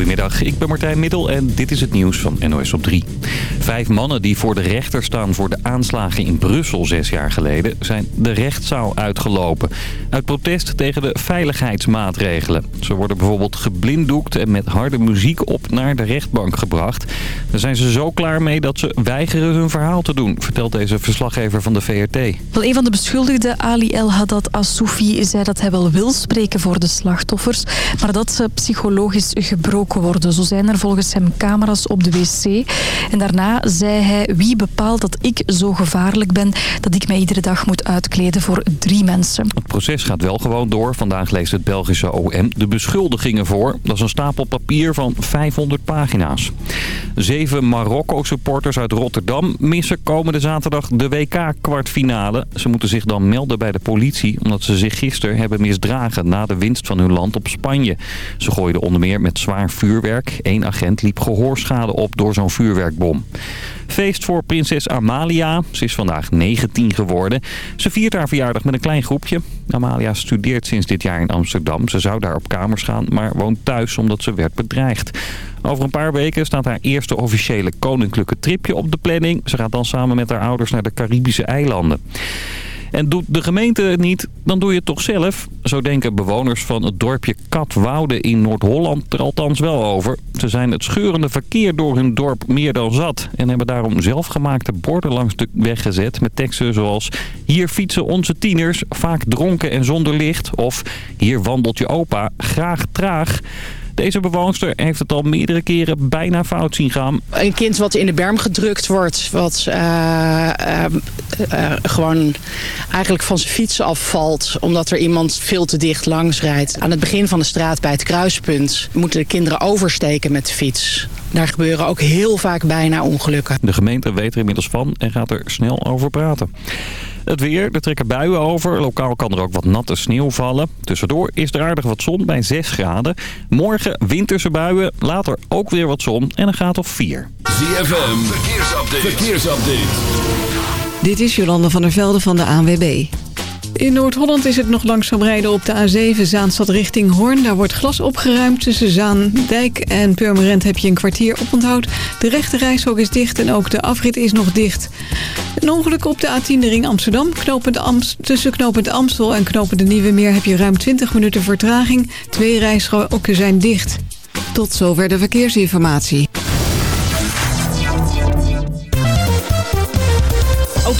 Goedemiddag, ik ben Martijn Middel en dit is het nieuws van NOS op 3. Vijf mannen die voor de rechter staan voor de aanslagen in Brussel zes jaar geleden... zijn de rechtszaal uitgelopen. Uit protest tegen de veiligheidsmaatregelen. Ze worden bijvoorbeeld geblinddoekt en met harde muziek op naar de rechtbank gebracht. Daar zijn ze zo klaar mee dat ze weigeren hun verhaal te doen... vertelt deze verslaggever van de VRT. Wel, een van de beschuldigden, Ali El Haddad Assoufi, zei dat hij wel wil spreken voor de slachtoffers... maar dat ze psychologisch gebroken Zo zijn er volgens hem camera's op de wc. En daarna zei hij, wie bepaalt dat ik zo gevaarlijk ben... dat ik mij iedere dag moet uitkleden voor drie mensen. Het proces gaat wel gewoon door. Vandaag leest het Belgische OM de beschuldigingen voor. Dat is een stapel papier van 500 pagina's. Zeven Marokko-supporters uit Rotterdam missen komende zaterdag de WK-kwartfinale. Ze moeten zich dan melden bij de politie... omdat ze zich gisteren hebben misdragen na de winst van hun land op Spanje. Ze gooiden onder meer met zwaar vuurwerk. Eén agent liep gehoorschade op door zo'n vuurwerkbom. Feest voor prinses Amalia. Ze is vandaag 19 geworden. Ze viert haar verjaardag met een klein groepje. Amalia studeert sinds dit jaar in Amsterdam. Ze zou daar op kamers gaan, maar woont thuis omdat ze werd bedreigd. Over een paar weken staat haar eerste officiële koninklijke tripje op de planning. Ze gaat dan samen met haar ouders naar de Caribische eilanden. En doet de gemeente het niet, dan doe je het toch zelf. Zo denken bewoners van het dorpje Katwoude in Noord-Holland er althans wel over. Ze zijn het scheurende verkeer door hun dorp meer dan zat. En hebben daarom zelfgemaakte borden langs de weg gezet met teksten zoals... Hier fietsen onze tieners, vaak dronken en zonder licht. Of hier wandelt je opa, graag traag. Deze bewoonster heeft het al meerdere keren bijna fout zien gaan. Een kind wat in de berm gedrukt wordt, wat uh, uh, uh, gewoon eigenlijk van zijn fiets afvalt... omdat er iemand veel te dicht langs rijdt. Aan het begin van de straat bij het kruispunt moeten de kinderen oversteken met de fiets. Daar gebeuren ook heel vaak bijna ongelukken. De gemeente weet er inmiddels van en gaat er snel over praten. Het weer, er trekken buien over. Lokaal kan er ook wat natte sneeuw vallen. Tussendoor is er aardig wat zon bij 6 graden. Morgen winterse buien, later ook weer wat zon en een graad of 4. ZFM, verkeersupdate. verkeersupdate. Dit is Jolande van der Velde van de ANWB. In Noord-Holland is het nog langzaam rijden op de A7 Zaanstad richting Hoorn. Daar wordt glas opgeruimd. Tussen Zaandijk en Purmerend heb je een kwartier oponthoud. De rechte reishok is dicht en ook de afrit is nog dicht. Een ongeluk op de A10 de ring Amsterdam. Knopend Amst tussen knopend Amstel en knopend de Nieuwe Meer heb je ruim 20 minuten vertraging. Twee rijstroken zijn dicht. Tot zover de verkeersinformatie.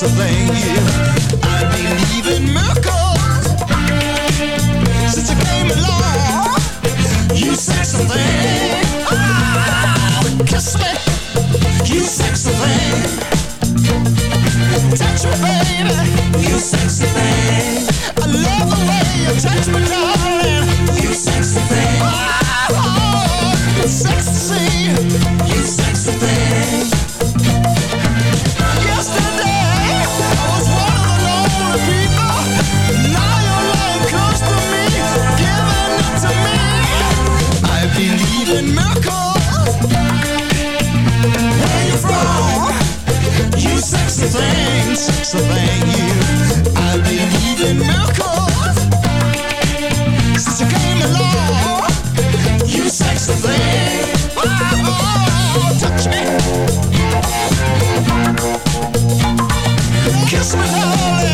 that's thing. I believe in miracles since you came along. You sexy thing, ah, kiss me. You sexy thing, touch me, baby. You sexy thing, I love the way you touch me, darling. You sexy thing, ah, oh, oh, sexy. You sexy thing. things, so thank you. I believe in miracles. Since you came along, you sexy thing. Oh, oh, touch me. Kiss me, darling.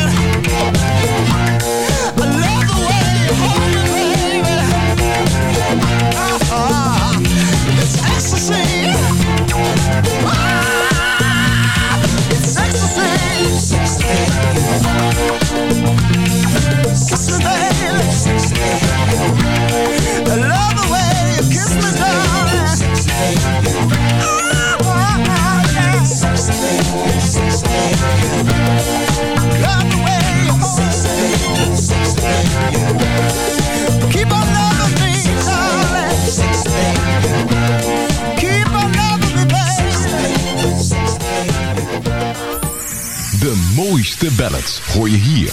Ballads hoor je hier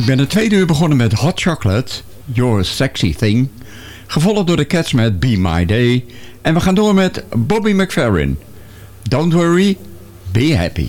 Ik ben het tweede uur begonnen met Hot Chocolate, Your Sexy Thing. Gevolgd door de Cats met Be My Day. En we gaan door met Bobby McFerrin. Don't worry, be happy.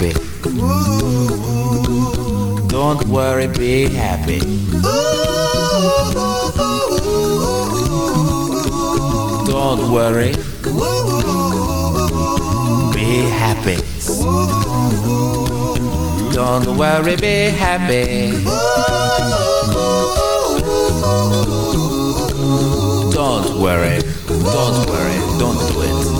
Happy. Don't worry, be happy. Don't worry. Be happy. Don't worry, be happy. Don't worry. Don't worry. Don't do it.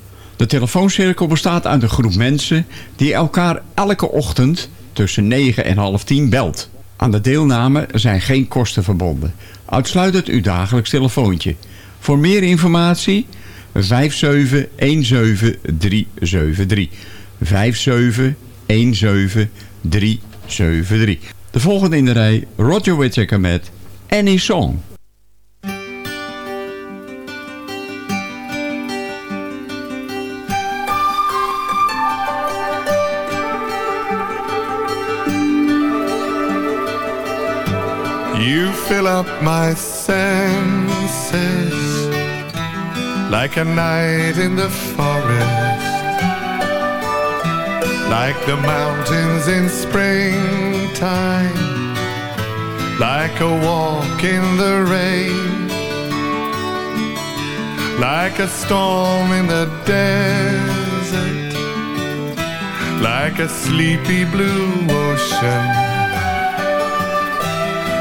De telefooncirkel bestaat uit een groep mensen die elkaar elke ochtend tussen 9 en half 10 belt. Aan de deelname zijn geen kosten verbonden. Uitsluitend uw dagelijks telefoontje. Voor meer informatie 5717373. 5717373. De volgende in de rij Roger Whittaker met Any Song. You fill up my senses like a night in the forest, like the mountains in springtime, like a walk in the rain, like a storm in the desert, like a sleepy blue ocean.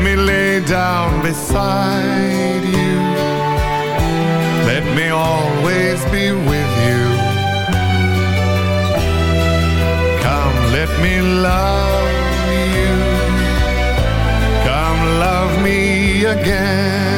me lay down beside you. Let me always be with you. Come, let me love you. Come, love me again.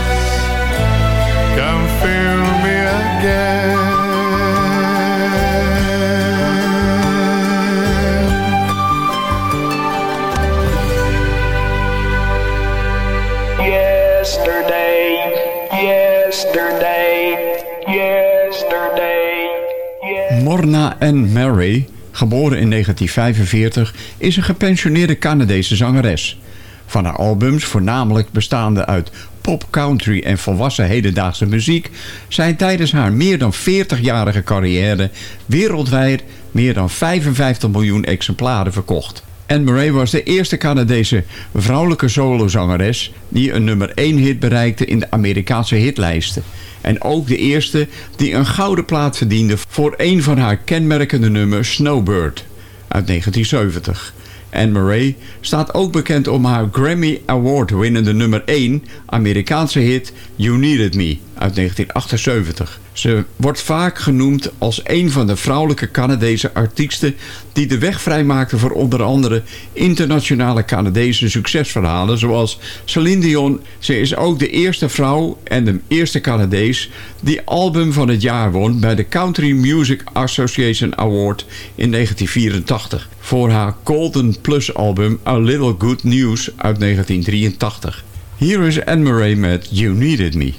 Morna Ann Murray, geboren in 1945, is een gepensioneerde Canadese zangeres. Van haar albums, voornamelijk bestaande uit pop, country en volwassen hedendaagse muziek... zijn tijdens haar meer dan 40-jarige carrière wereldwijd meer dan 55 miljoen exemplaren verkocht. Anne Murray was de eerste Canadese vrouwelijke solozangeres... die een nummer 1 hit bereikte in de Amerikaanse hitlijsten. En ook de eerste die een gouden plaat verdiende voor een van haar kenmerkende nummers Snowbird uit 1970. Anne Murray staat ook bekend om haar Grammy Award winnende nummer 1 Amerikaanse hit You Needed Me uit 1978. Ze wordt vaak genoemd als een van de vrouwelijke Canadese artiesten... die de weg vrijmaakte voor onder andere internationale Canadese succesverhalen... zoals Celine Dion. Ze is ook de eerste vrouw en de eerste Canadees... die album van het jaar won bij de Country Music Association Award in 1984... voor haar Golden Plus album A Little Good News uit 1983. Hier is Anne Murray met You Needed Me.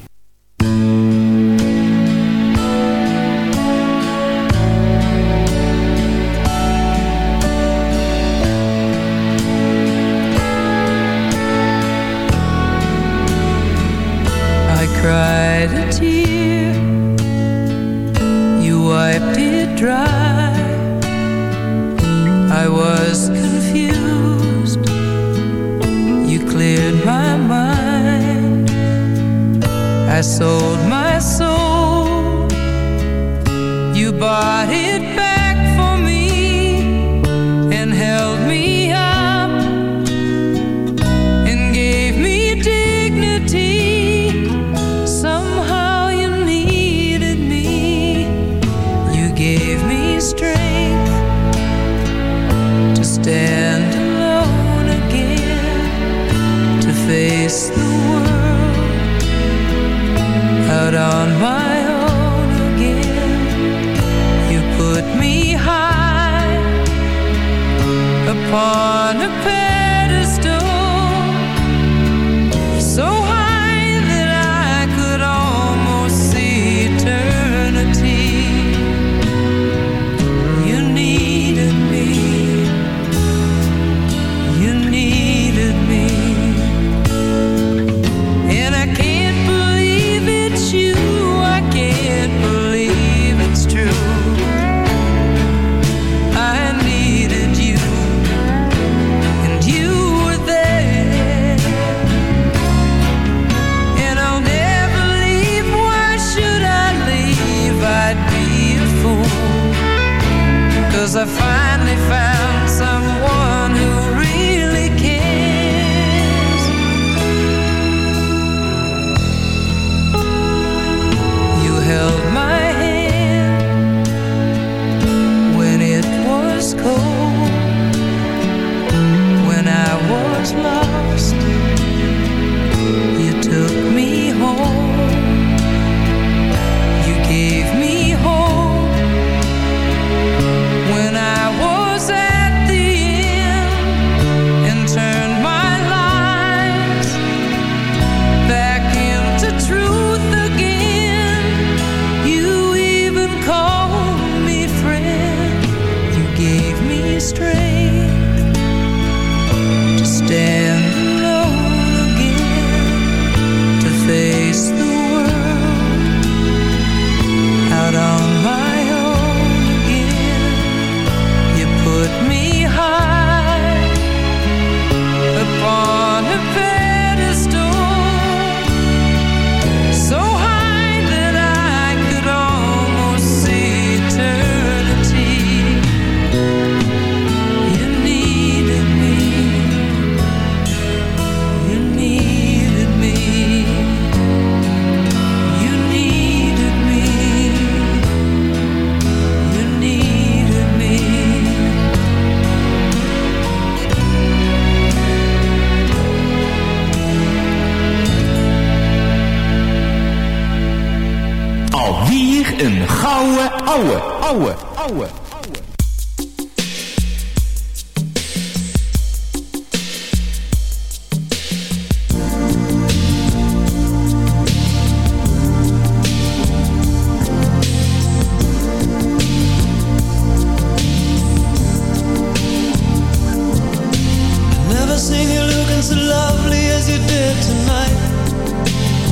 seen you looking so lovely as you did tonight.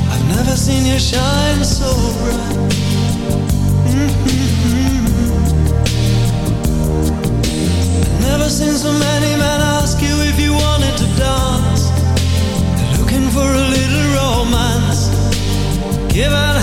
I've never seen you shine so bright. Mm-hmm. I've never seen so many men ask you if you wanted to dance. Looking for a little romance. Give out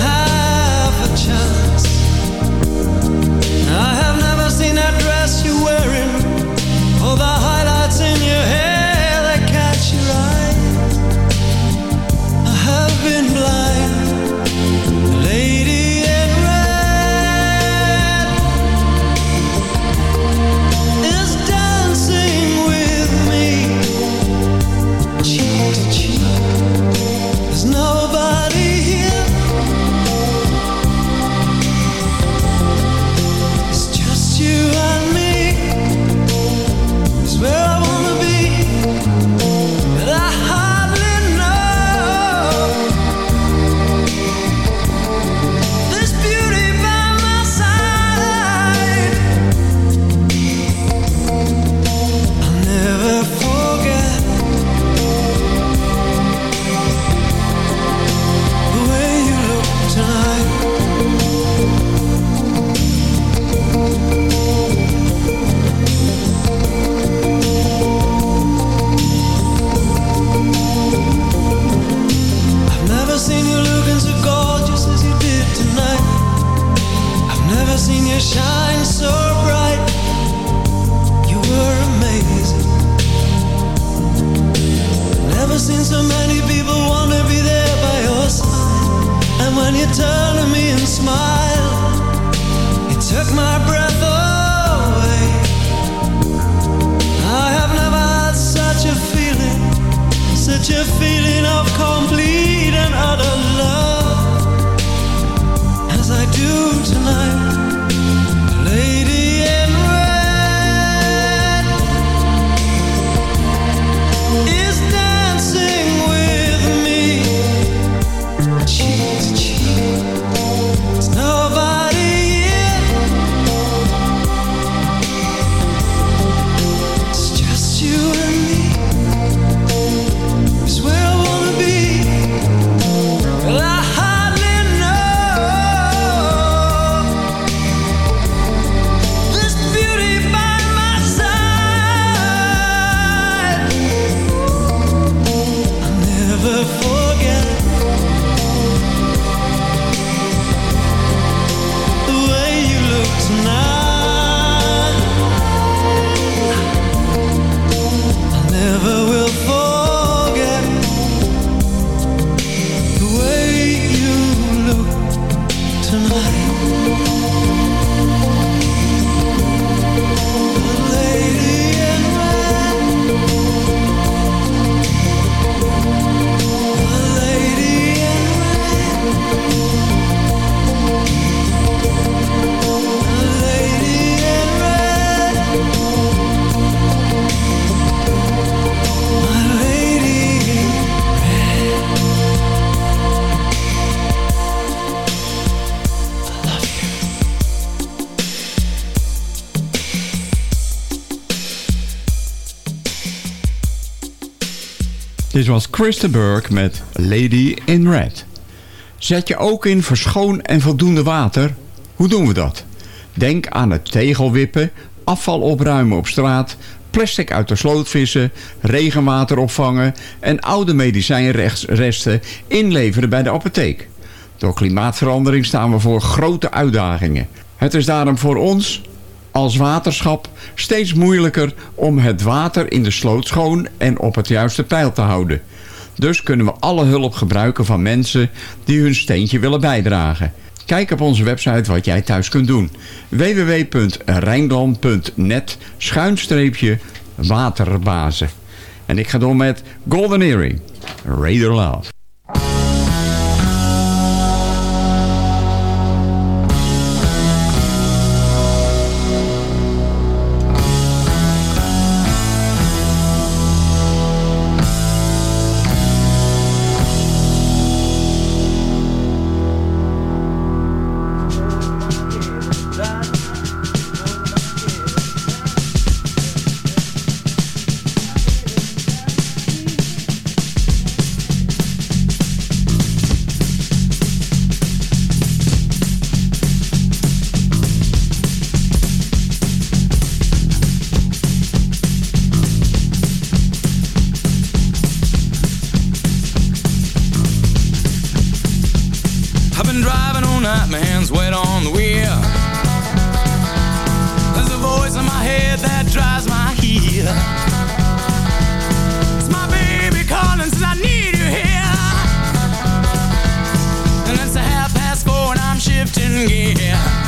Dit was Christa Burke met Lady in Red. Zet je ook in voor schoon en voldoende water? Hoe doen we dat? Denk aan het tegelwippen, afval opruimen op straat... plastic uit de sloot vissen, regenwater opvangen... en oude medicijnresten inleveren bij de apotheek. Door klimaatverandering staan we voor grote uitdagingen. Het is daarom voor ons als waterschap steeds moeilijker om het water in de sloot schoon en op het juiste peil te houden. Dus kunnen we alle hulp gebruiken van mensen die hun steentje willen bijdragen. Kijk op onze website wat jij thuis kunt doen. www.rijnland.net schuinstreepje waterbazen. En ik ga door met Golden Earring, Raider Love. yeah.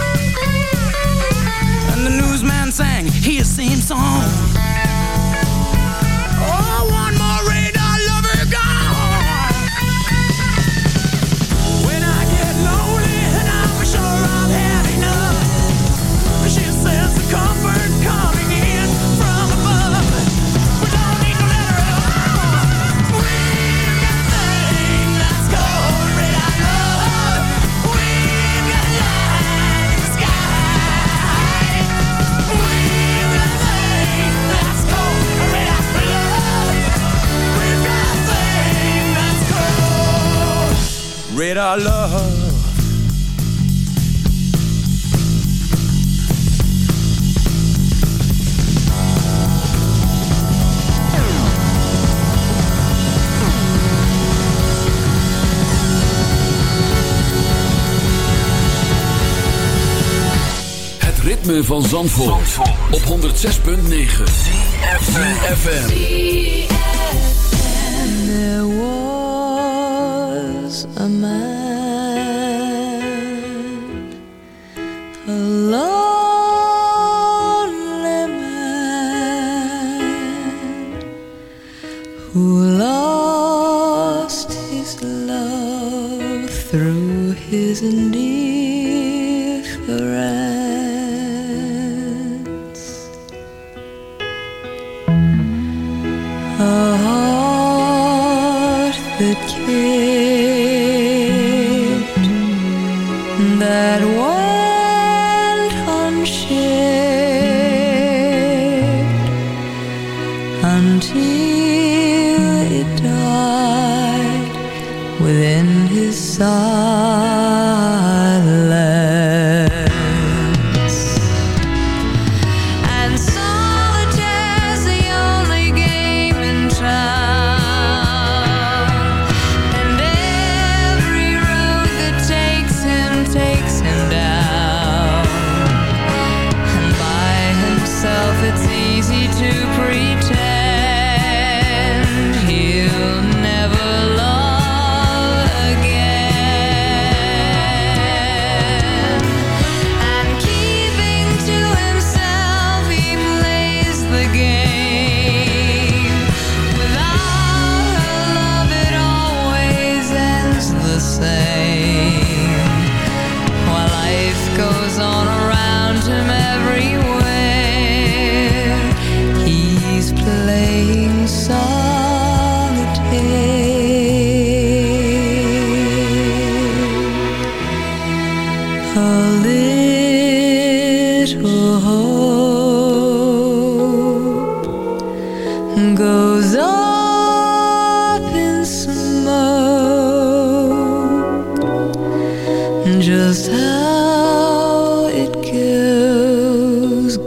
The sang his same song. Called radar love. Ritme van Zandvoort, op 106.9 FM. Who lost his love through his indifference.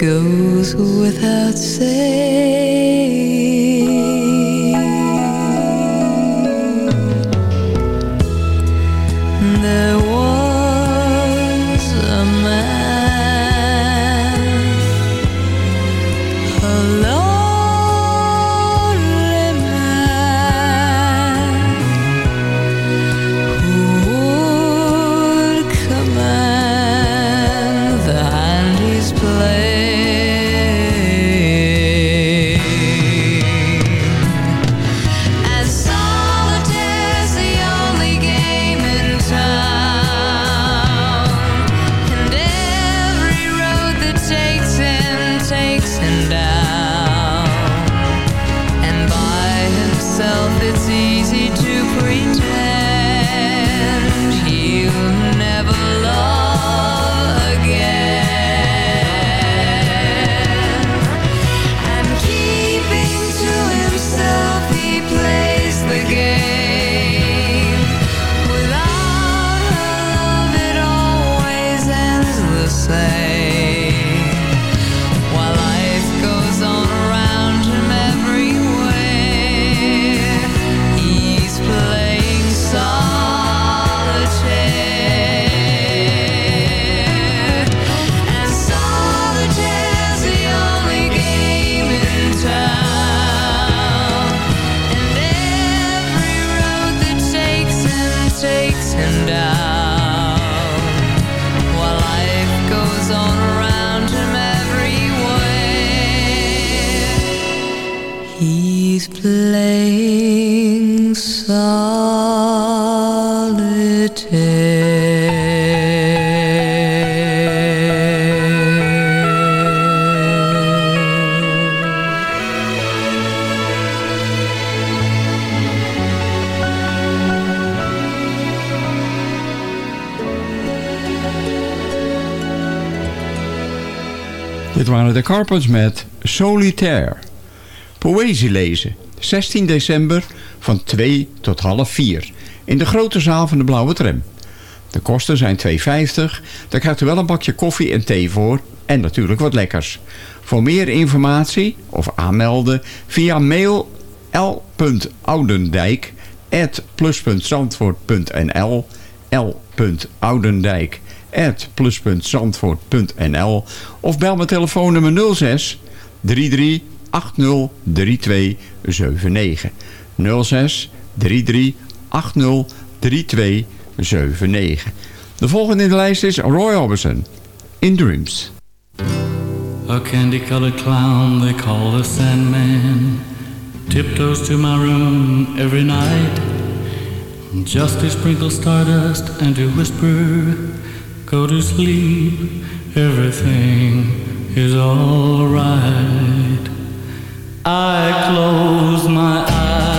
Goes without saying. Dit waren de Carpets met Solitaire. Poëzie lezen. 16 december van 2 tot half 4. In de grote zaal van de Blauwe Tram. De kosten zijn 2,50. Daar krijgt u wel een bakje koffie en thee voor. En natuurlijk wat lekkers. Voor meer informatie of aanmelden via mail l.oudendijk plus.zandvoort.nl of bel mijn telefoonnummer 06 33 80 3279 06 33 80 3279 De volgende in de lijst is Roy Orbison In Dreams. A candy-colored clown they call the Sandman. Tiptoes to my room every night. Just to sprinkle stardust and to whisper, "Go to sleep, everything is all right." I close my eyes,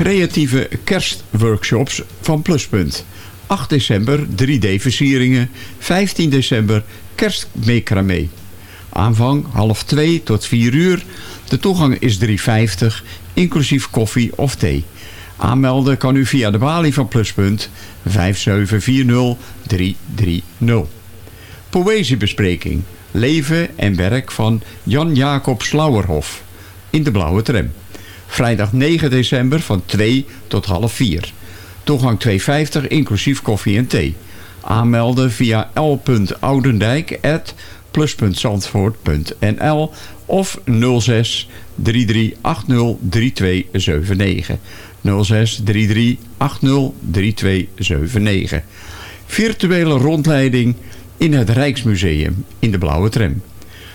Creatieve kerstworkshops van Pluspunt. 8 december 3D-versieringen. 15 december kerstmecramé. Aanvang half 2 tot 4 uur. De toegang is 3,50, inclusief koffie of thee. Aanmelden kan u via de balie van Pluspunt 5740-330. Poëziebespreking. Leven en werk van Jan-Jacob Slauerhof. In de blauwe tram. Vrijdag 9 december van 2 tot half 4. Toegang 2,50 inclusief koffie en thee. Aanmelden via l.oudendijk.plus.zandvoort.nl of 06 3380 3279. 06 3380 3279. Virtuele rondleiding in het Rijksmuseum in de Blauwe Tram.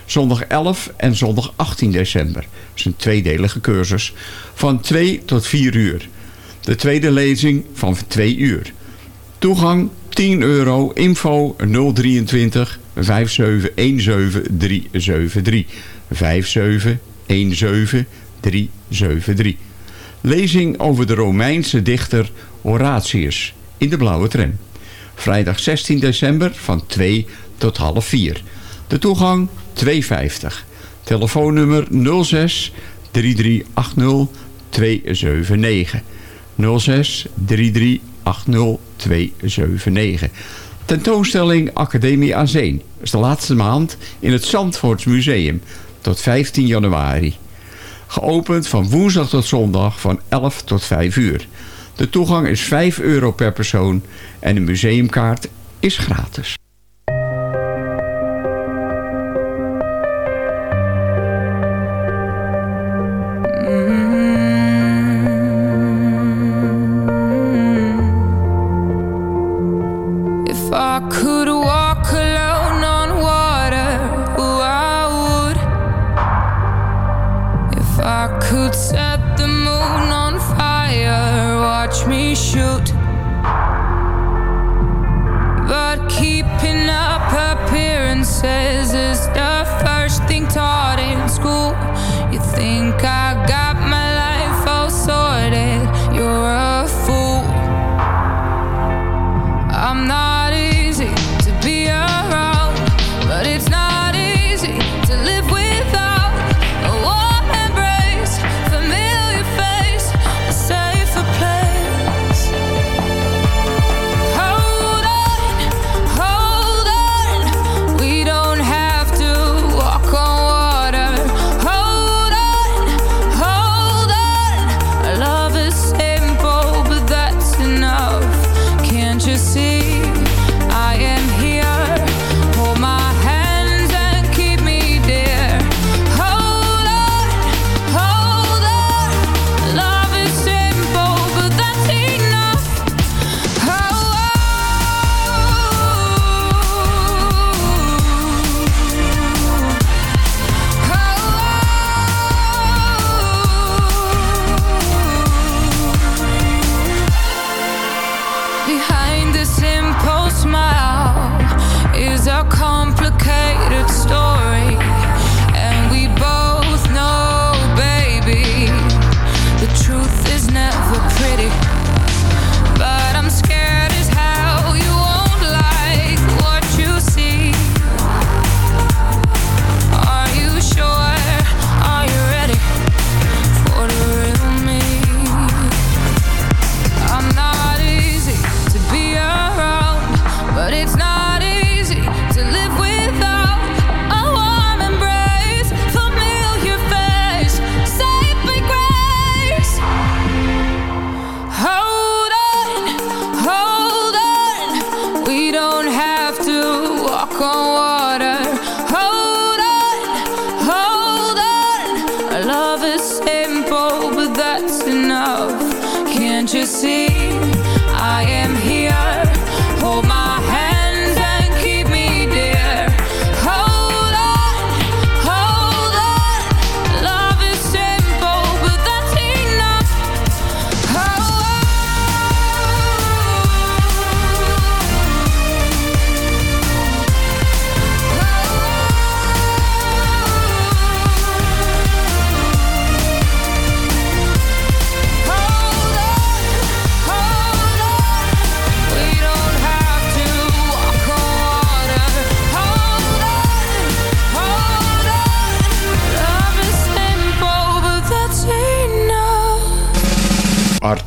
Zondag 11 en zondag 18 december. Dat is een tweedelige cursus van 2 tot 4 uur. De tweede lezing van 2 uur. Toegang 10 euro. Info 023 5717 373. 5717 373. Lezing over de Romeinse dichter Horatius in de Blauwe Tram. Vrijdag 16 december van 2 tot half 4. De toegang 2,50. Telefoonnummer 06 3380 279. 06 3380 279. Tentoonstelling Academie aan Zeen. Dat is de laatste maand in het Zandvoorts Museum tot 15 januari. Geopend van woensdag tot zondag van 11 tot 5 uur. De toegang is 5 euro per persoon en de museumkaart is gratis.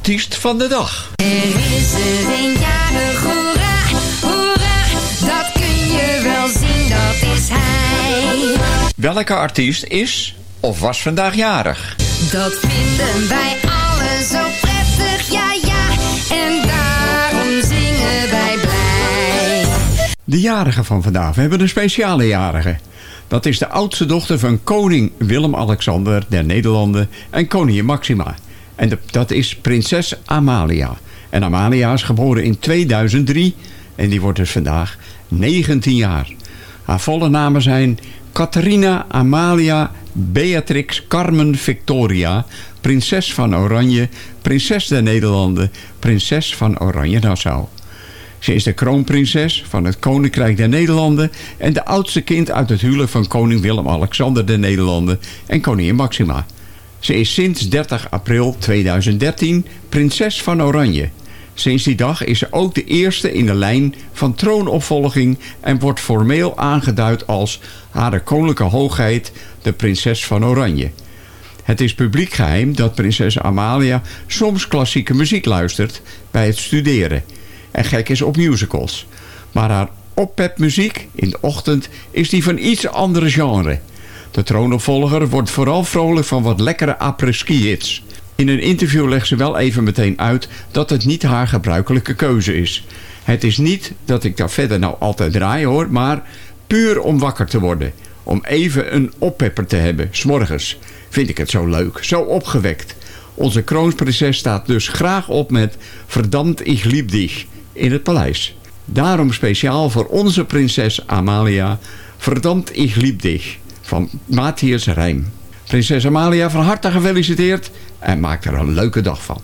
Artiest van de dag. Er is er een jarig, hoera, hoera, dat kun je wel zien, dat is hij. Welke artiest is of was vandaag jarig? Dat vinden wij allen zo prettig, ja ja, en daarom zingen wij blij. De jarige van vandaag. We hebben een speciale jarige. Dat is de oudste dochter van koning Willem-Alexander der Nederlanden en koningin Maxima. En dat is prinses Amalia. En Amalia is geboren in 2003 en die wordt dus vandaag 19 jaar. Haar volle namen zijn Catharina Amalia Beatrix Carmen Victoria, prinses van Oranje, prinses der Nederlanden, prinses van Oranje-Nassau. Ze is de kroonprinses van het Koninkrijk der Nederlanden... en de oudste kind uit het huwelijk van koning Willem-Alexander der Nederlanden... en koningin Maxima. Ze is sinds 30 april 2013 prinses van Oranje. Sinds die dag is ze ook de eerste in de lijn van troonopvolging... en wordt formeel aangeduid als Hare Koninklijke Hoogheid... de prinses van Oranje. Het is publiek geheim dat prinses Amalia soms klassieke muziek luistert bij het studeren en gek is op musicals. Maar haar oppepmuziek in de ochtend is die van iets andere genre. De troonopvolger wordt vooral vrolijk van wat lekkere après-ski hits. In een interview legt ze wel even meteen uit dat het niet haar gebruikelijke keuze is. Het is niet dat ik daar verder nou altijd draai hoor, maar puur om wakker te worden. Om even een oppepper te hebben, s'morgens. Vind ik het zo leuk, zo opgewekt. Onze kroonprinses staat dus graag op met Verdammt ich lieb dich in het paleis. Daarom speciaal voor onze prinses Amalia Verdammt ich lieb dich van Matthias Rijm. Prinses Amalia van harte gefeliciteerd en maak er een leuke dag van.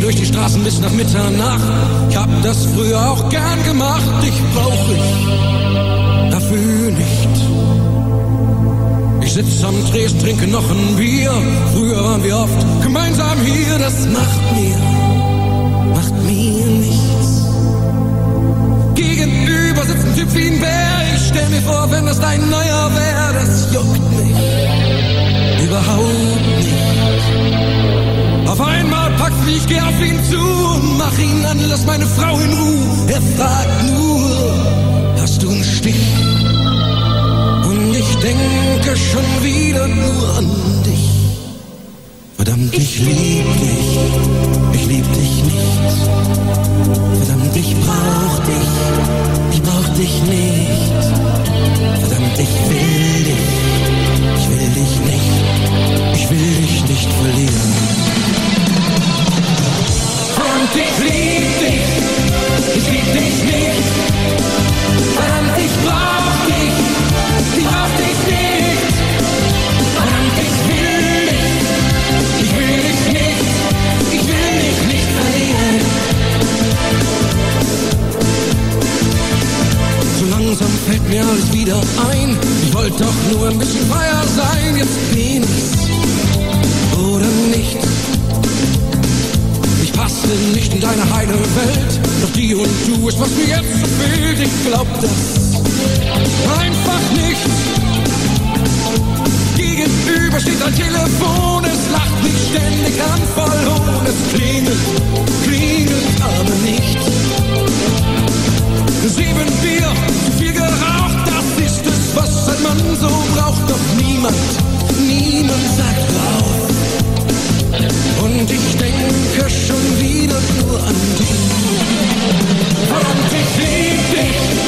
Durch die Straßen bis nach Mitternacht. Ich hab das früher auch gern gemacht. Dich brauch ich dafür nicht. Ich sitz am Tresen, trinke noch ein Bier. Früher waren wir oft gemeinsam hier. Das macht mir, macht mir nichts. Gegenüber sitzt ein Typ wie ein Bär. Ich stell mir vor, wenn das dein neuer wär, das juckt mich überhaupt nicht. Auf einmal packt mich, geh auf ihn zu mach ihn an, lass meine Frau in Ruhe. Er fragt nur, hast du einen Stich? Ich denke schon wieder nur an dich. Verdammt, ich lieb dich, ich lieb dich nicht. Verdammt, ich brauch dich, ich brauch dich nicht. Verdammt, ich will dich, ich will dich nicht, ich will dich nicht verlieren. Verdammt, ich lieb dich, ich lieb dich nicht. Verdammt, ich brauch dich, ich brauch dich nicht. Verdammt, ich will dich, ich will dich nicht, ich will dich nicht verlieren. So langsam fällt mir alles wieder ein. Ich wollte doch nur ein bisschen freier sein. Jetzt bin ich's oder nicht. Ich passte nicht in deine heile Welt. Doch die und du ist, was mir jetzt so fehlt. Ich glaub das einfach nicht. Gegenüber steht ein Telefon, es lacht mich ständig an, verloren. Es klingelt, klingelt aber nicht. Sieben Bier, zu viel geraucht, das ist es, was ein Mann so braucht. Doch niemand, niemand sagt auf. Und ich denke schon wieder nur an dich. Und ich lieb dich.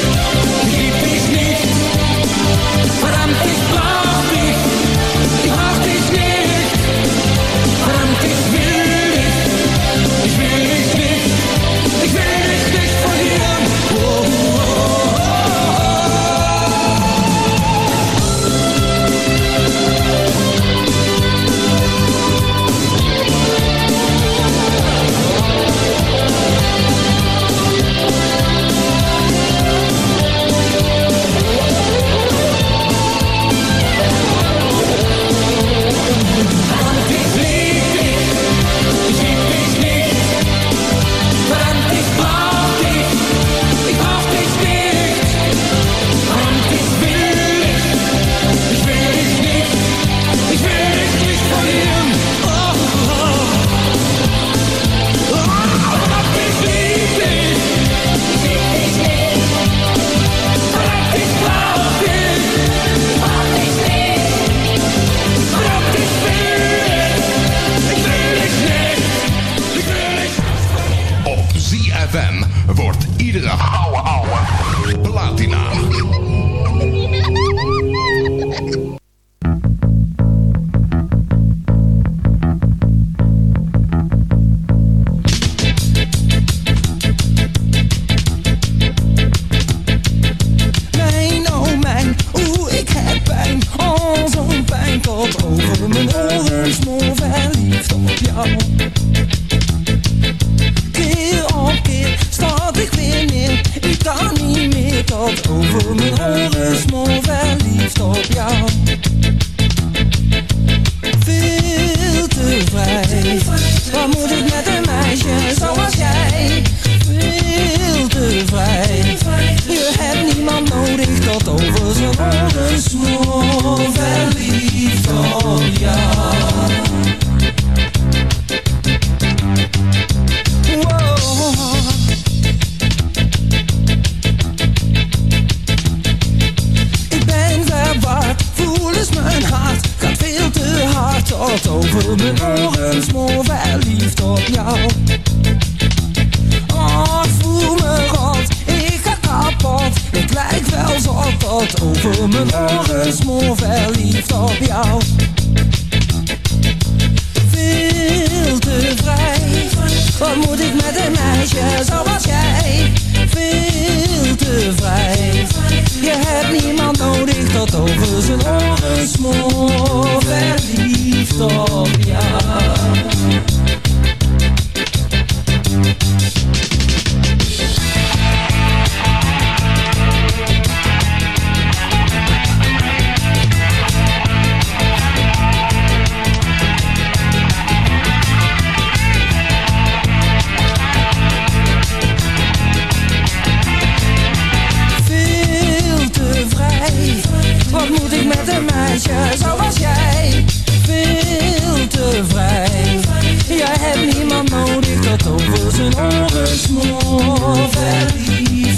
Μαύρος μου φέρνει η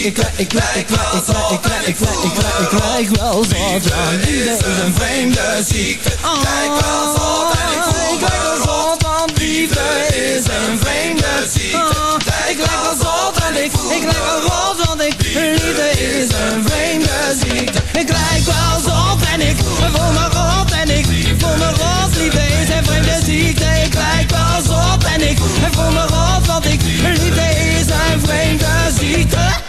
vreemde ziekte Ik lijk wel zot ik lijk, ik lijk, ik lijk, ik lijk wel zot want Liefde is een vreemde ziekte. Kijk wel zot en ik voel me rot want Liefde is een vreemde ziekte. Ik lijk wel zot en ik Ik lijk wel rot want ik Liefde is een vreemde ziekte. Ik lijk wel zot en ik voel me rot en ik voel me rot. Liefde is een vreemde ziekte. Ik lijk wel zot en ik voel me rot want ik Liefde is een vreemde ziekte